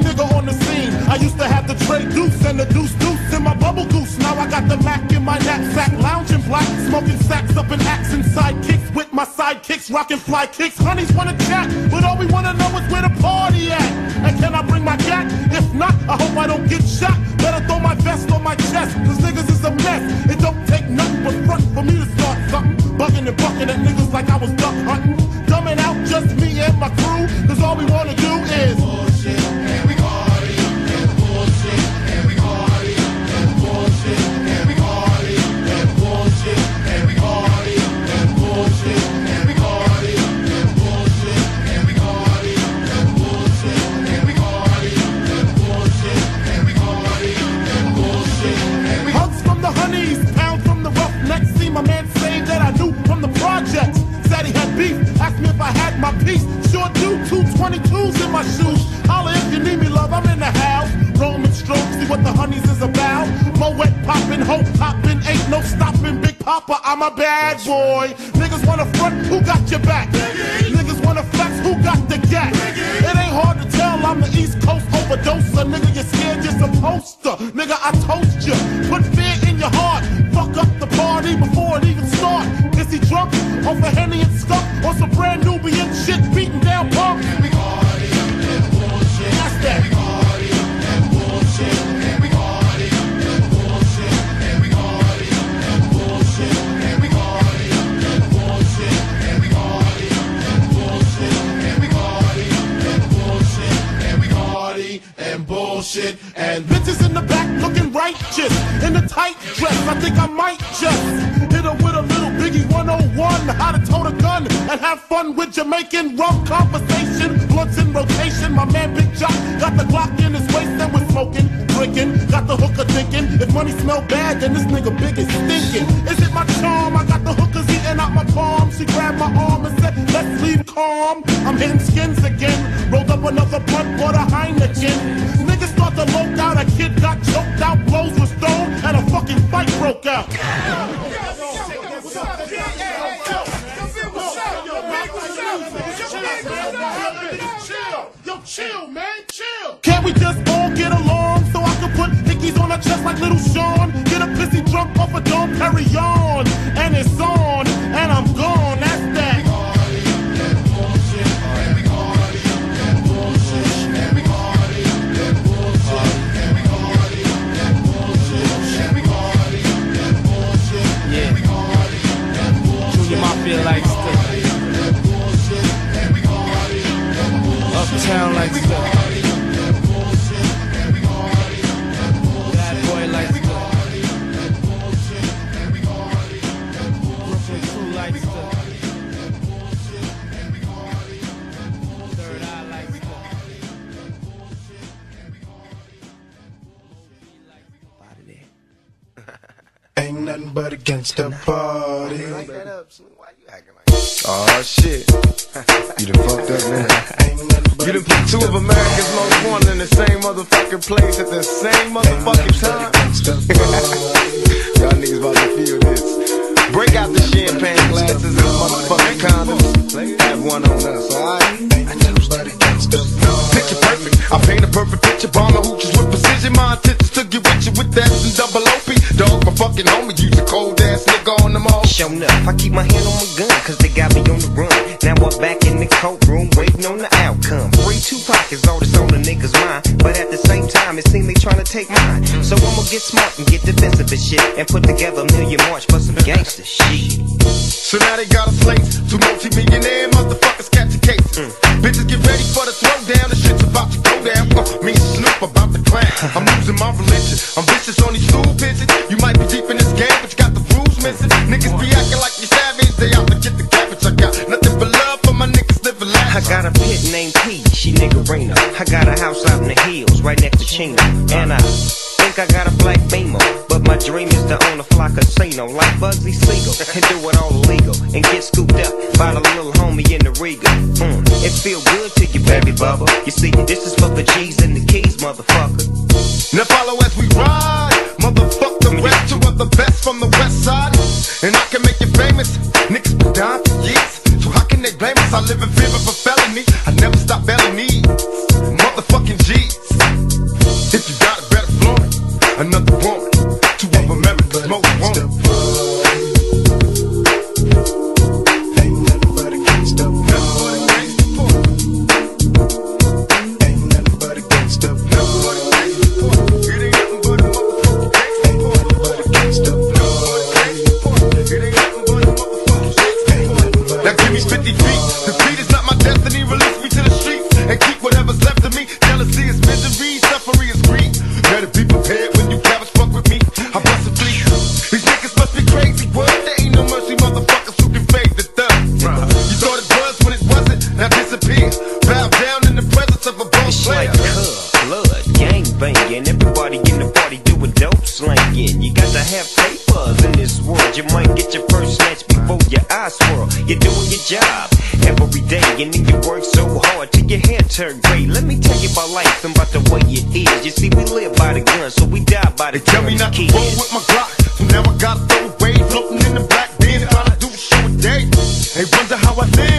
Nigga on the scene. I used to have the tray deuce and the deuce deuce in my bubble goose. Now I got the Mac in my knapsack, lounging black, smoking sacks up in axe and sidekicks with my sidekicks, rocking fly kicks. Honeys wanna chat, but all we wanna know is where the party at. And can I bring my gat? If not, I hope I don't get shot. Better throw my vest on my chest, cause niggas is a mess. It don't take nothing but front for me to start something. Bugging and bucking at niggas like I was duck hunting. I toast you. Put fear in your heart. Fuck up the party before it even start. Is he drunk off a 101, how to tote a gun and have fun with Jamaican rum conversation. Blunts in rotation, my man Big Jock got the Glock in his waist and we're smoking, drinking, got the hooker thinking. If money smell bad, then this nigga big is stinking. Is it my charm? I got the hookers eating out my palm. She grabbed my arm and said, Let's leave calm. I'm hitting skins again. Rolled up another blunt, bought a Heineken. Niggas start to loke out. A kid got choked out, blows were stoned, and a fucking fight broke out. Chill, man, chill. Can't we just all get along so I can put hickeys on her chest like little Sean? Get a pissy drunk off a Dom Perry on, and it's on, and I'm gone. sound like stuff. Ain't nothing but against the party. Oh shit. you done fucked up, man. You done put two of America's most wanted in the same motherfucking place at the same motherfucking time. Y'all niggas about to feel this. Break out the champagne glasses and motherfucking condoms. Have one on us, alright? Picture perfect. I paint a perfect picture. Bomb the hoochies with precision. My intentions to get with you with that and double OP. Dog, my fucking homie. Use a cold ass nigga on them all. Showing up, I keep my hand get smart and get defensive and shit. And put together a million march for some gangster shit. So now they got a place. Two multi-millionaire motherfuckers catch a case. Bitches get ready for the throwdown. The shit's about to go down. Uh, me and Snoop about to crash. I'm losing my religion. I'm vicious on these stool pigeons. You might be deep in this game, but you got the rules missing. Niggas be acting like you savage. They out to get the cabbage. I got nothing but love for my niggas living life. I got a pit named P, she niggerina. I got a house out in the hills, right next to Chino. And I think I got a black beamer. But my dream is to own a fly casino like Bugsy Siegel. And do it all illegal. And get scooped up by the little homie in the Riga. Mm, it feel good to you, baby bubba. You see, this is for the G's and the keys, motherfucker. Now follow as we ride. Motherfuck the rest, two of the best from the west side. And I can make you famous. Niggas been down for years. So how can they blame us. I live in fear of a felony. I never stop belling Another see, we live by the gun, so we die by the They tell me gun. not to roll with my Glock, so now I gotta throw away, floating in the black bin, trying to do a show a day. They wonder how I live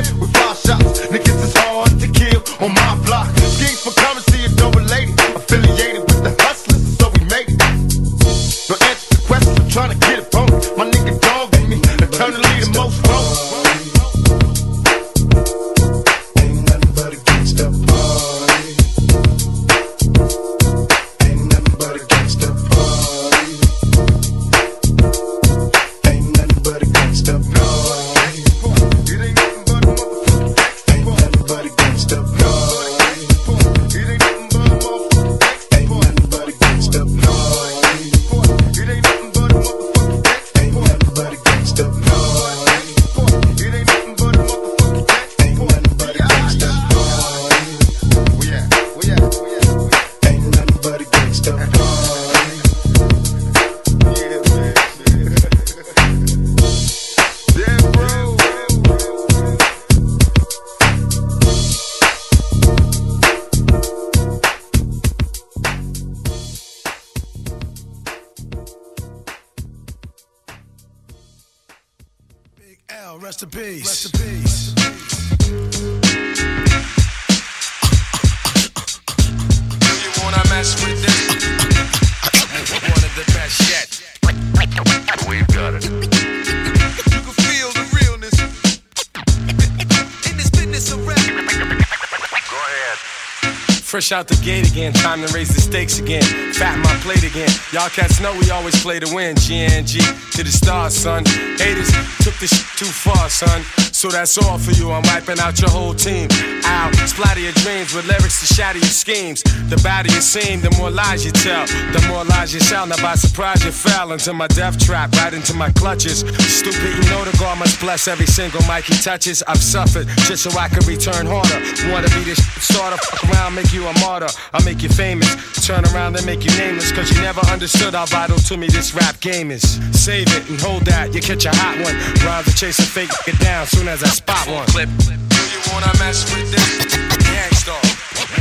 Fresh out the gate again, time to raise the stakes again. Fat my plate again. Y'all cats know we always play to win. GNG to the stars, son. Haters took this shit too far, son. So that's all for you. I'm wiping out your whole team. Ow, splatter your dreams with lyrics to shatter your schemes. The badder you seem, the more lies you tell. The more lies you sell. Now by surprise you fell into my death trap, right into my clutches. Stupid, you know the God must bless every single mic he touches. I've suffered just so I can return harder. Wanna be this starter, fuck around, make you a martyr. I'll make you famous. Turn around and make you nameless. Cause you never understood how vital to me this rap game is. Save it and hold that, you catch a hot one. Rhymes are chasing fake, get down soon as I spot one. Clip. Do you wanna mess with this? Gang Starr.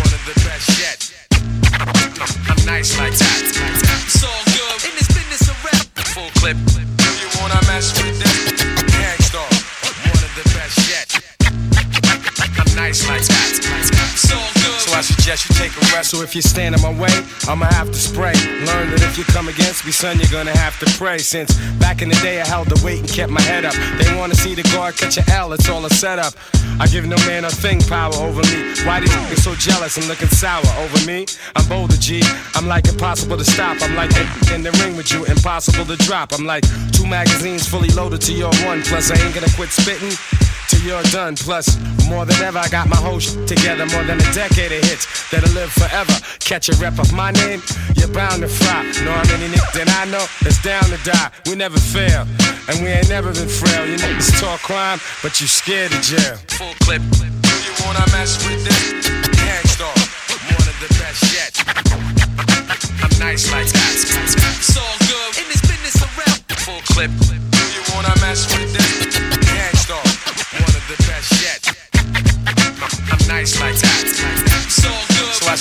One of the best yet. I'm nice like that. It's all good. In this business of rap. Full clip. Do you wanna mess with this? Suggest you take a rest. So if you stand in my way, I'ma have to spray. Learn that if you come against me, son, you're gonna have to pray. Since back in the day, I held the weight and kept my head up. They wanna see the guard catch a L, it's all a setup. I give no man a thing power over me. Why these niggas so jealous and looking sour over me? I'm bolder, G. I'm like impossible to stop. I'm like in the ring with you, impossible to drop. I'm like two magazines fully loaded to your one. Plus, I ain't gonna quit spitting till you're done. Plus, more than ever, I got my whole shit together. More than a decade of hits that'll live forever. Catch a rep of my name, you're bound to fry. Know how many niggas that I know that's down to die. We never fail, and we ain't never been frail. You niggas talk crime, but you scared of jail. Full clip. Do you wanna mess with this? Gang Starr. One of the best yet. I'm nice like that. It's all good. In this business rap. Full clip. Do you wanna mess with this? Gang Starr. One of the best yet. I'm nice like that. It's. So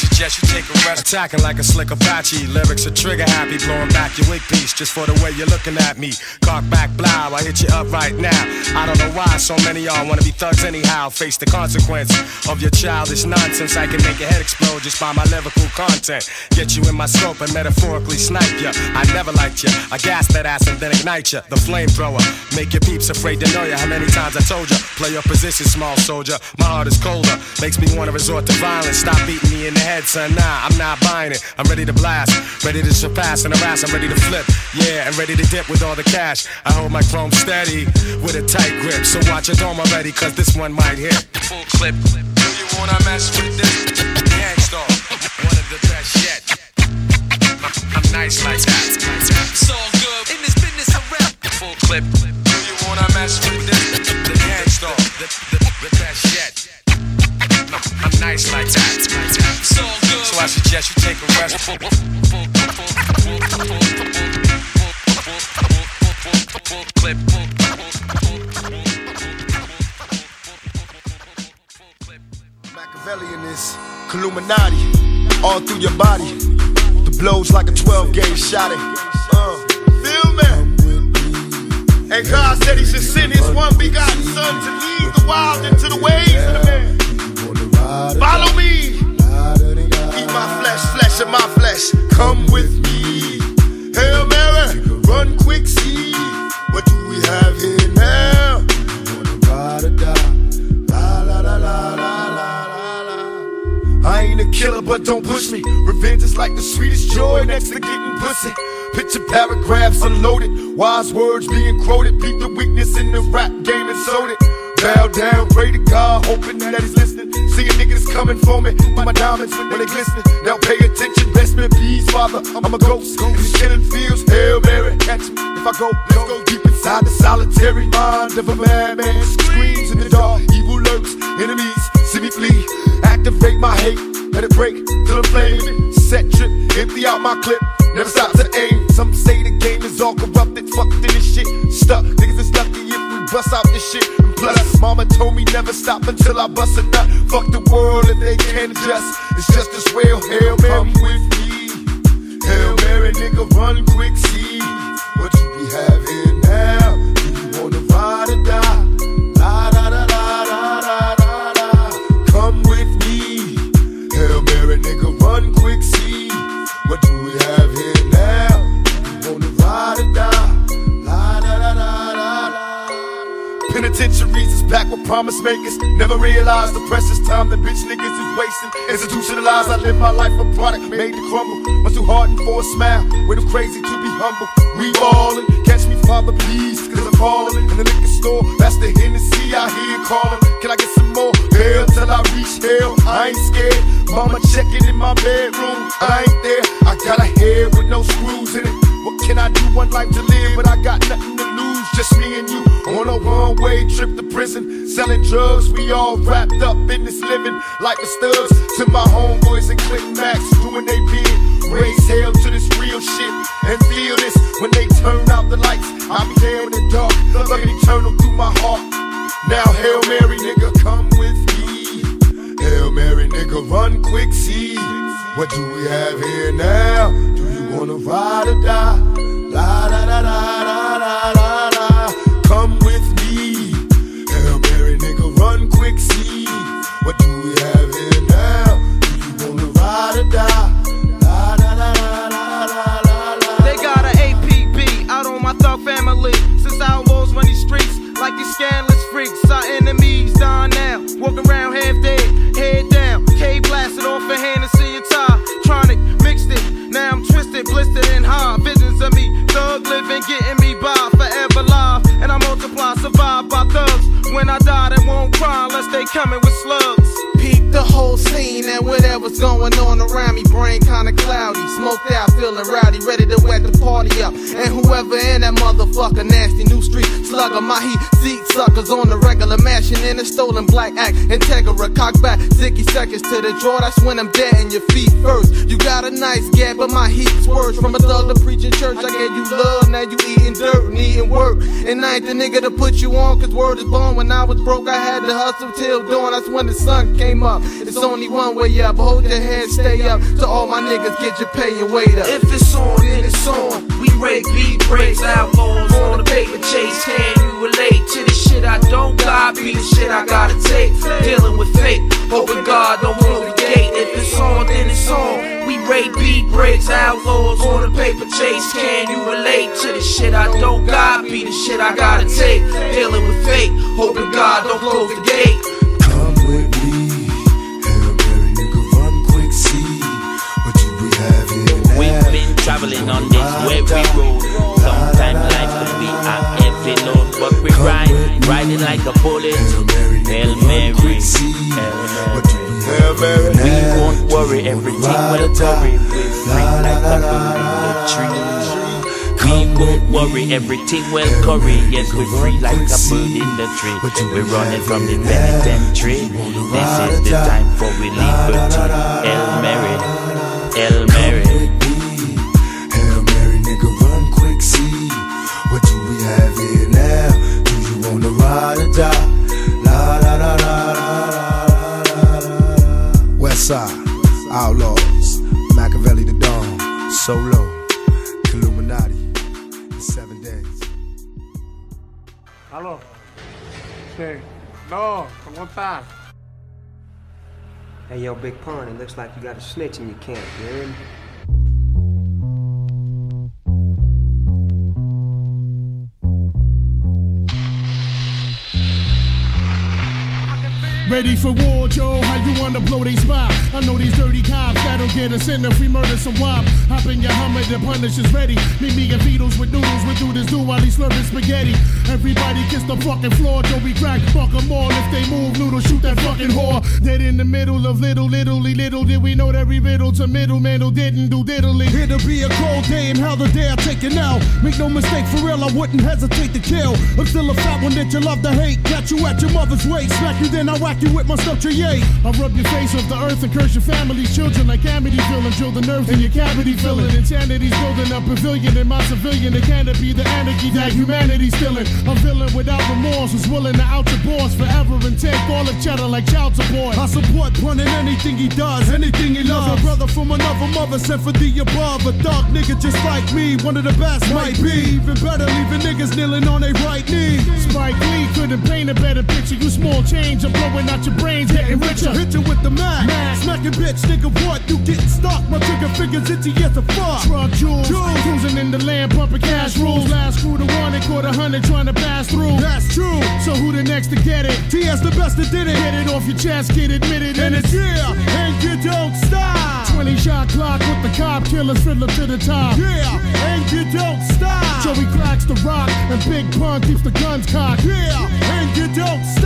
podcast suggest you take a rest. Attacking like a slick Apache. Lyrics are trigger happy, blowing back your wig piece just for the way you're looking at me. Cock back, blow, I hit you up right now. I don't know why so many y'all wanna be thugs anyhow. Face the consequence of your childish nonsense. I can make your head explode just by my lyrical content. Get you in my scope and metaphorically snipe ya. I never liked ya. I gas that ass and then ignite ya. The flamethrower. Make your peeps afraid to know ya. How many times I told ya? Play your position, small soldier. My heart is colder. Makes me wanna resort to violence. Stop beating me in the head, son. Nah, I'm not buying it. I'm ready to blast. Ready to surpass and harass. I'm ready to flip. Yeah, and ready to dip with all the cash. I hold my chrome steady with a tight grip. So watch your dome already, cause this one might hit. Full clip. Do you wanna mess with this? Gang Starr, one of the best yet. I'm nice like that. It's all good in this business. I rap. Full clip. Do you wanna mess with this? The Gang Starr, the, the, the best yet. I'm nice like that. So, so I suggest you take a rest. Machiavellian is Illuminati all through your body. The blows like a 12 gauge shot. It. Uh, feel me? And God said He should send His one begotten Son to lead the wild into the ways of the man. Follow me. Eat my flesh, flesh of my flesh. Come with me. Hail Mary, run quick, see. What do we have here now? I ain't a killer, but don't push me. Revenge is like the sweetest joy next to getting pussy. Picture paragraphs unloaded, wise words being quoted. Beat the weakness in the rap game and sold it. Bow down, pray to God, hoping that he's listening. Seeing coming for me, my diamonds when they glisten. Now pay attention, best in peace, father. I'm a ghost, in these killing fields. Hail Mary, catch me if I go. Let's go deep inside the solitary mind of a madman. Screams in the dark, evil lurks, enemies see me flee. Activate my hate, let it break till I'm flaming. Set trip, empty out my clip, never stop to aim. Some say the game is all corrupted, fucked in this shit. Stuck, bust out this shit. And plus, mama told me never stop until I bust a nut. Fuck the world if they can't adjust. It's just as well, Hail Mary. Come with me. Hail Mary, nigga, run quick, see what you be having now. Niggas is wasting. Institutionalized, I live my life a product made to crumble. Much too hardened for a smile, way too crazy to be humble. We ballin', catch me, father, please, cause I'm falling. In the liquor store, that's the Hennessy I hear callin'. Can I get some more? Hell till I reach hell, I ain't scared. Mama checking in my bedroom, I ain't there. I got a head with no screws in it. What can I do? One life to live, but I got nothing to lose. Just me and you on a one way trip to prison. Selling drugs, we all wrapped up in this living like the studs. To my homeboys and Clinton Max doing they bid. Raise hell to this real shit and feel this when they turn out the lights. I'll be there in the dark, looking eternal through my heart. Now, Hail Mary, nigga, come with me. Hail Mary, nigga, run quick, see. What do we have here now? Do you wanna ride or die? La da da da da da. What do we have here now? Do you wanna ride or die? La da da da da da da. They got an APB out on my thug family. Since outlaws run these streets like these scandalous freaks. Our enemies dying now. Walk around half going on around me. Brain kinda cloudy, smoked out, feeling rowdy, ready to wet the party up. And in that motherfucker, nasty new street slugger, my heat seat suckers on the regular, mashing in a stolen black act. Integra, cock back, zicky seconds to the draw. That's when I'm dead in your feet first. You got a nice gap, but my heat's worse. From a thug to preaching church, I gave you love, now you eating dirt, needing work. And I ain't the nigga to put you on, cause word is born. When I was broke, I had to hustle till dawn. That's when the sun came came up. It's only one way up. Hold your head, stay up. To all my niggas, get your pay and wait up. If it's on, then it's on. We break beat breaks, outlaws on the paper chase. Can you relate to the shit I don't got? Be the shit I gotta take. Dealing with fate, hoping God don't close the gate. If it's on, then it's on. We rate beat breaks, outlaws on the paper chase. Can you relate to the shit I don't got? Be the shit I gotta take. Dealing with fate, hoping God don't close the gate. Come with me. Hail Mary, nigga, run quick, see what you be having. We've traveling on this weary road. Sometimes life can be a heavy load, but we ride, riding like a bullet. Hail Mary, Hail Mary. We won't worry, everything will curry. We free like a bird in the tree. We won't worry, everything will curry. Yes, we're free like a bird in the tree. We're running from the penitentiary. This is the time for we liberty. Hail Mary, Hail Mary. You wanna ride or die? La la la la la la la la. West Side, Outlaws, Makaveli the Dawn, Solo, Illuminati, Seven Days. Aló. Sí. No, ¿cómo estás? Hey, yo, Big Pun, it looks like you got a snitch in your camp, you hear me? Ready for war, Joe? How you wanna blow they spot? I know these dirty cops that'll get us in if we murder some wop. Hop in your Hummer, the punish is ready. Meet me and Beatles with noodles, we do this do while he's slurping spaghetti. Everybody kiss the fucking floor, Joe, we crack, fuck 'em all. If they move, noodle, shoot that fucking whore. Dead in the middle of little, littly, little did we know that we riddle to middleman who didn't do diddly. It'll be a cold in hell the day I take it now. Make no mistake, for real, I wouldn't hesitate to kill. I'm still a fat one that you love to hate. Catch you at your mother's waist, smack you, then I whack you with my stuff to yay. I rub your face off the earth and curse your family's children like Amityville and drill the nerves in your cavity filling. Insanity's building a pavilion in my civilian. It can't be the anarchy that humanity's stealing. A villain without remorse who's willing to out your boss forever and take all the cheddar like child support. I support Pun in anything he does, anything he loves. A brother from another mother sent for the above. A dark nigga just like me, one of the best might be. Even better, leaving niggas kneeling on their right knee. Spike Lee couldn't paint a better picture. You small change, I'm blowing out your brains, getting richer. Hit you with the mag. Smacking bitch, nigga, what? You getting stuck? My trigger fingers itchy as a fuck. Truck jewels, cruising in the land, pumping cash rules. Last crew to one and caught a hundred trying to pass through. That's true. So who the next to get it? TS the best that did it. Get it off your chest, get admitted, And it's yeah, and you don't stop. 20 shot clock with the cop killers fiddler to the top. Yeah, and you don't stop. Joey cracks the rock and Big Pun keeps the guns cocked. Yeah, and you don't stop.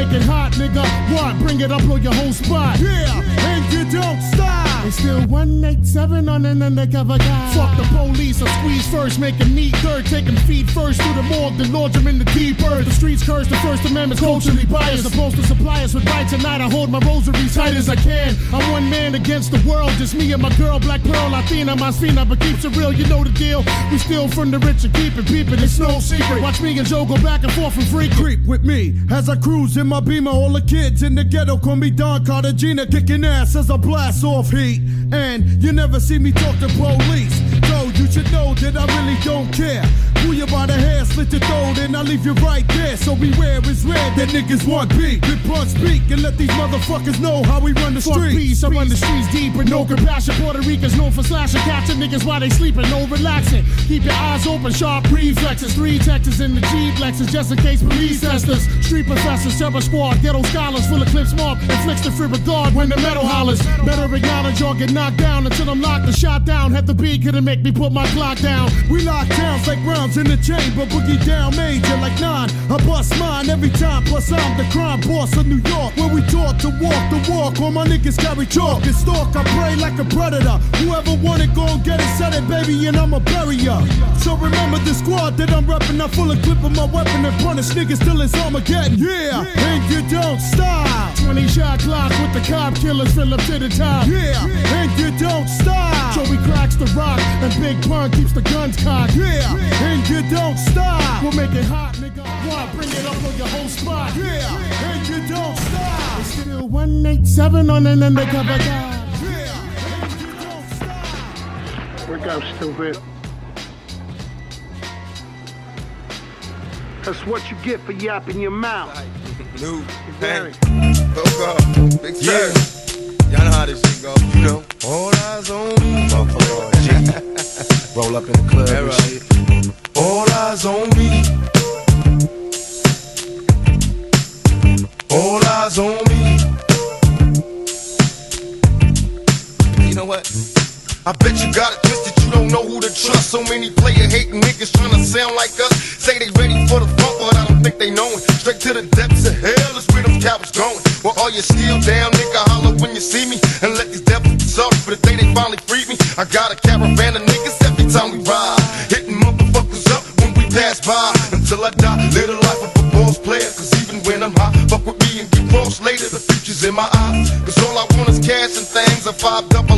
We'll make it hot, nigga. What? Bring it up, blow your whole spot. Yeah, and you don't stop. It's still 187 on an undercover guy. Fuck the police, I squeeze first, make him neat third, take him feet first through the morgue, then launch him in the deep earth. The streets curse, the First Amendment's culturally biased. Supposed to supply us with right tonight. I hold my rosary tight as I can. I'm one man against the world, just me and my girl, Black Pearl, Latina, my Spina, but keeps it real, you know the deal. We steal from the rich and keep it peeping, it's no secret. Watch me and Joe go back and forth and free Creep with me as I cruise in my beamer. All the kids in the ghetto call me Don Cartagena, kicking ass as I blast off heat. And you never see me talk to police. So you should know that I really don't care. Pull you by the hair, slit your throat, and I leave you right there. So beware, it's rare that niggas want beat. Good punch speak and let these motherfuckers know how we run the Fuck streets. peace, I run the streets deep with no compassion. Puerto Ricans known for slashing, catching niggas while they sleeping, no relaxing. Keep your eyes open, sharp reflexes. Three Texas in the G Lexus, just in case police test us. Street professors, terror squad, ghetto scholars, full of clips marked, inflicts the free regard when the metal hollers. Better acknowledge or get knocked down until I'm locked and shot down. Had the beat couldn't make me put my clock down. We lock towns like rounds in the chamber, boogie down major like nine. I bust mine every time, plus I'm the crime boss of New York. Where we taught to walk the walk, all my niggas carry chalk and stalk. I pray like a predator. Whoever want it, go get it, set it, baby, and I'ma bury ya. So remember the squad that I'm reppin', I'm full of clip of my weapon and punish niggas till it's Armageddon. Yeah, and you don't stop. 20 shot clock with the cop killers fill up to the top. Yeah, the rock and Big Pun keeps the guns cocked. Yeah, and you don't stop. We'll make it hot, nigga. What? Bring it up on your whole spot. Yeah, and you don't stop. It's Still 187 on an undercover guy. Wake up, stupid. That's what you get for yapping your mouth. New, Gary. Go, go. Big yeah. Y'all know how this shit go. You know. All eyes on me. Motherfucker. Roll up in the club and shit. All eyes on me. All eyes on me. You know what? I bet you got it twisted, you don't know who to trust. So many player hating niggas trying to sound like us. Say they ready for the funk, but I don't think they know it. Straight to the depths of hell is where them cowards going. Well, all you still down, nigga, holler when you see me. And let these devils be sorry for the day they finally freed me. I got a caravan of niggas every time we ride. Hitting motherfuckers up when we pass by. Until I die, live the life of a boss player. Cause even when I'm high, fuck with me and get crossed later. The future's in my eyes. Cause all I want is cash and things. A five double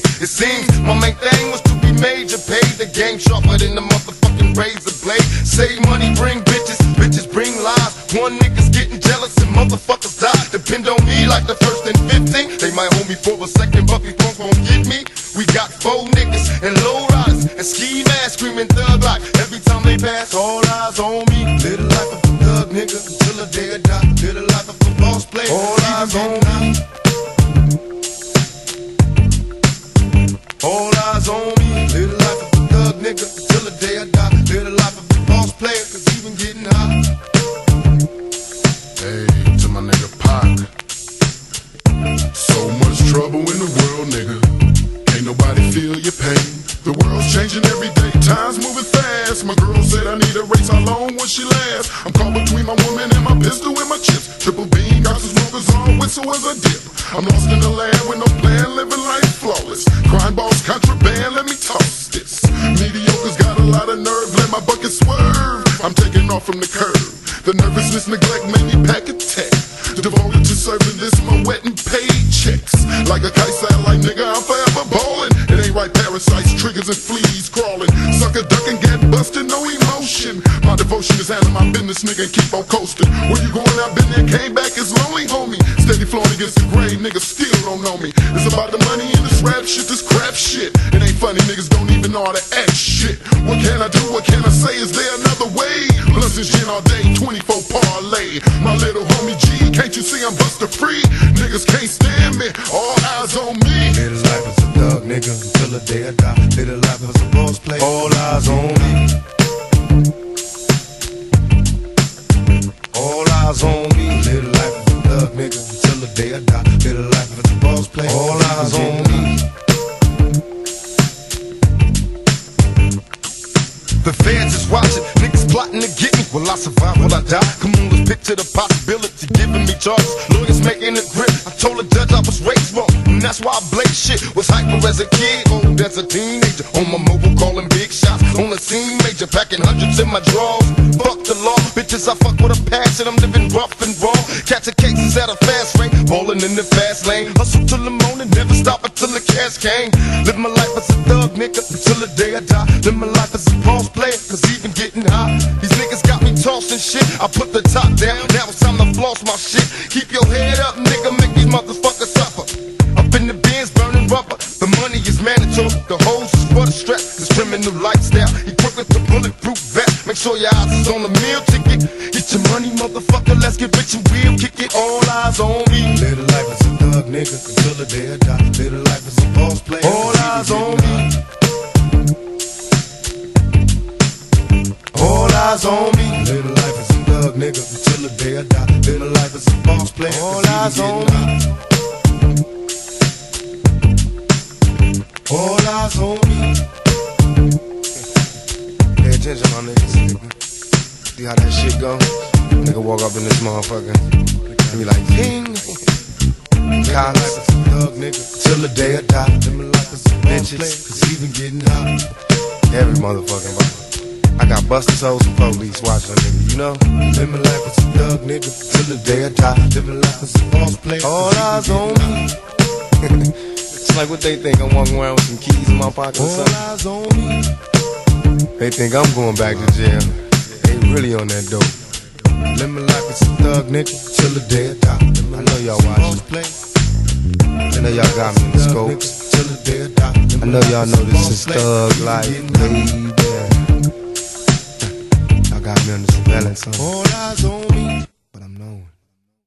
thing. It seems my main thing was to be major. Pay the game sharper than the motherfucking razor blade. Save money, bring bitches. Bitches bring lies. One nigga's getting jealous and motherfuckers die. Depend on me like the first and 15. They might hold me for a second, but before gon' from the curb. The nervousness, neglect made me pack a tech. Devoted to serving this, my wet and paychecks. Like a kite satellite, nigga, I'm forever ballin'. It ain't right, parasites, triggers, and fleas crawling. Sucker ducking, get busted, no emotion. My devotion is handling my business, nigga, and keep on coasting. Live my life as a thug, nigga, until the day I die. Live my life as a boss player, cause even getting high. These niggas got me tossing shit. I put the top down, Nigga walk up in this motherfucker and be like, ping. Cops, thug nigga till the day I die. Live my life as a boss player. Cause even getting high. every motherfucking motherfucker. I got busters, souls and police watching nigga, you know? Live my life as a thug nigga till the day I die. Live my life as a boss player. All eyes on me. it's like what they think. I'm walking around with some keys in my pocket or All something. eyes on me. They think I'm going back to jail. They really on that dope. Living like it's a thug nigga till the day I die. I know y'all watching. I know y'all got me in the scope. I know y'all know this is thug life, baby. Y'all got me on the surveillance, huh? All eyes on me. But I'm knowing.